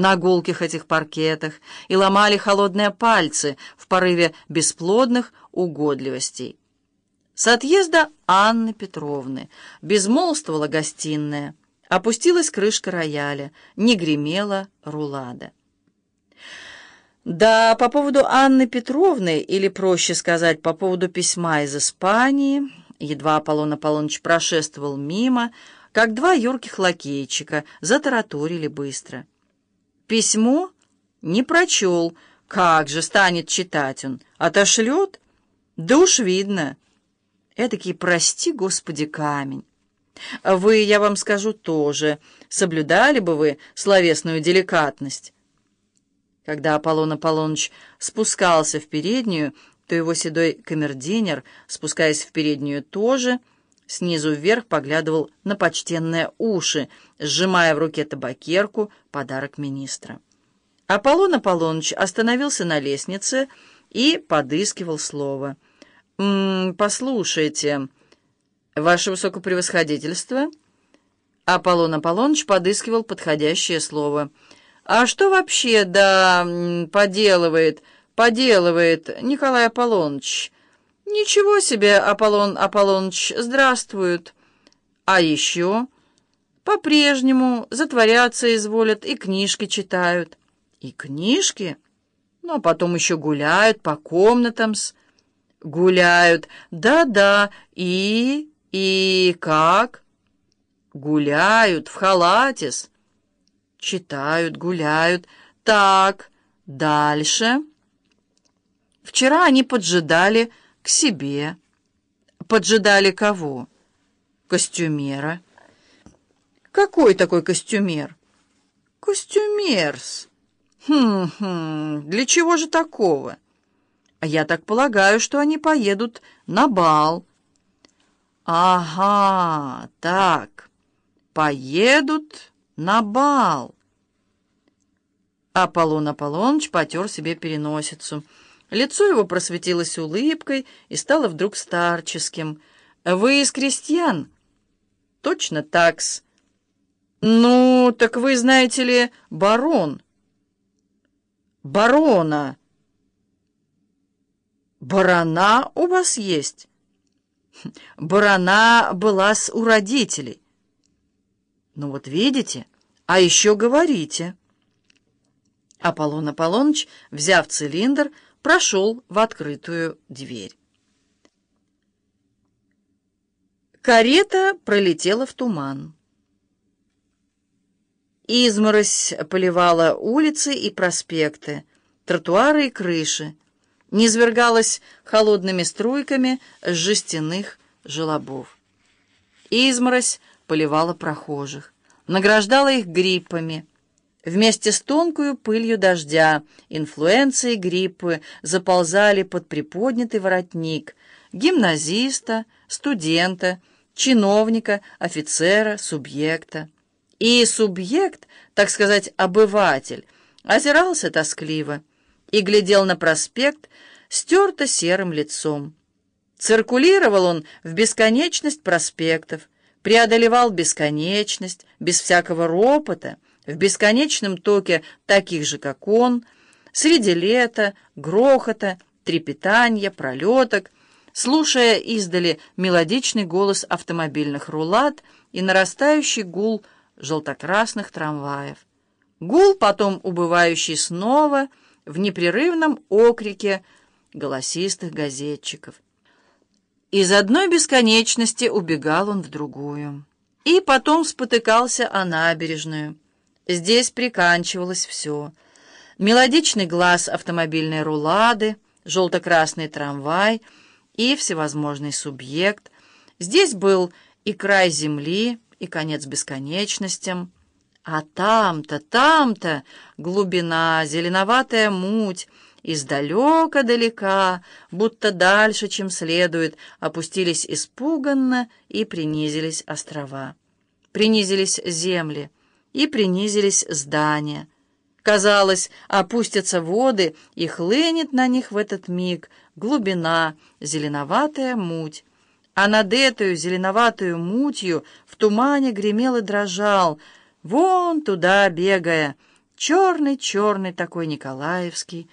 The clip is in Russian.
на гулких этих паркетах и ломали холодные пальцы в порыве бесплодных угодливостей. С отъезда Анны Петровны безмолвствовала гостиная, опустилась крышка рояля, не гремела рулада. Да, по поводу Анны Петровны, или, проще сказать, по поводу письма из Испании, едва Аполлон Аполлоныч прошествовал мимо, как два юрких лакейчика затараторили быстро. Письмо не прочел, как же станет читать он, отошлет? Да уж видно. Эдакий, прости, Господи, камень. Вы, я вам скажу, тоже соблюдали бы вы словесную деликатность. Когда Аполлон Аполлоныч спускался в переднюю, то его седой камердинер, спускаясь в переднюю тоже, снизу вверх поглядывал на почтенные уши, сжимая в руке табакерку, подарок министра. Аполлон Аполлоныч остановился на лестнице и подыскивал слово. «М -м, «Послушайте, ваше высокопревосходительство...» Аполлон Аполлоныч подыскивал подходящее слово — а что вообще, да, поделывает, поделывает Николай Аполлоныч? Ничего себе, Аполлон Аполлоныч, здравствует. А еще по-прежнему затворяться изволят и книжки читают. И книжки? Ну, а потом еще гуляют по комнатам-с. Гуляют, да-да, и... и как? Гуляют в халатис. Читают, гуляют. Так, дальше. Вчера они поджидали к себе. Поджидали кого? Костюмера. Какой такой костюмер? Костюмерс. Хм-хм, для чего же такого? А я так полагаю, что они поедут на бал. Ага, так, поедут на бал. Аполлон Аполлоныч потер себе переносицу. Лицо его просветилось улыбкой и стало вдруг старческим. «Вы из крестьян?» «Точно такс». «Ну, так вы, знаете ли, барон». «Барона». «Барона у вас есть?» «Барона была с у родителей». «Ну вот видите, а еще говорите». Аполлон Аполлоныч, взяв цилиндр, прошел в открытую дверь. Карета пролетела в туман. Изморозь поливала улицы и проспекты, тротуары и крыши, низвергалась холодными струйками с жестяных желобов. Изморозь поливала прохожих, награждала их гриппами. Вместе с тонкую пылью дождя, инфлюенции гриппы заползали под приподнятый воротник гимназиста, студента, чиновника, офицера, субъекта. И субъект, так сказать, обыватель, озирался тоскливо и глядел на проспект стерто серым лицом. Циркулировал он в бесконечность проспектов, преодолевал бесконечность, без всякого ропота, в бесконечном токе таких же, как он, среди лета, грохота, трепетания, пролеток, слушая издали мелодичный голос автомобильных рулат и нарастающий гул желтокрасных трамваев. Гул, потом убывающий снова в непрерывном окрике голосистых газетчиков. Из одной бесконечности убегал он в другую. И потом спотыкался о набережную. Здесь приканчивалось все. Мелодичный глаз автомобильной рулады, желто-красный трамвай и всевозможный субъект. Здесь был и край земли, и конец бесконечностям. А там-то, там-то глубина, зеленоватая муть — Издалека-далека, будто дальше, чем следует, опустились испуганно и принизились острова. Принизились земли и принизились здания. Казалось, опустятся воды, и хлынет на них в этот миг глубина, зеленоватая муть. А над этой зеленоватую мутью в тумане гремел и дрожал, вон туда бегая, Черный-черный такой Николаевский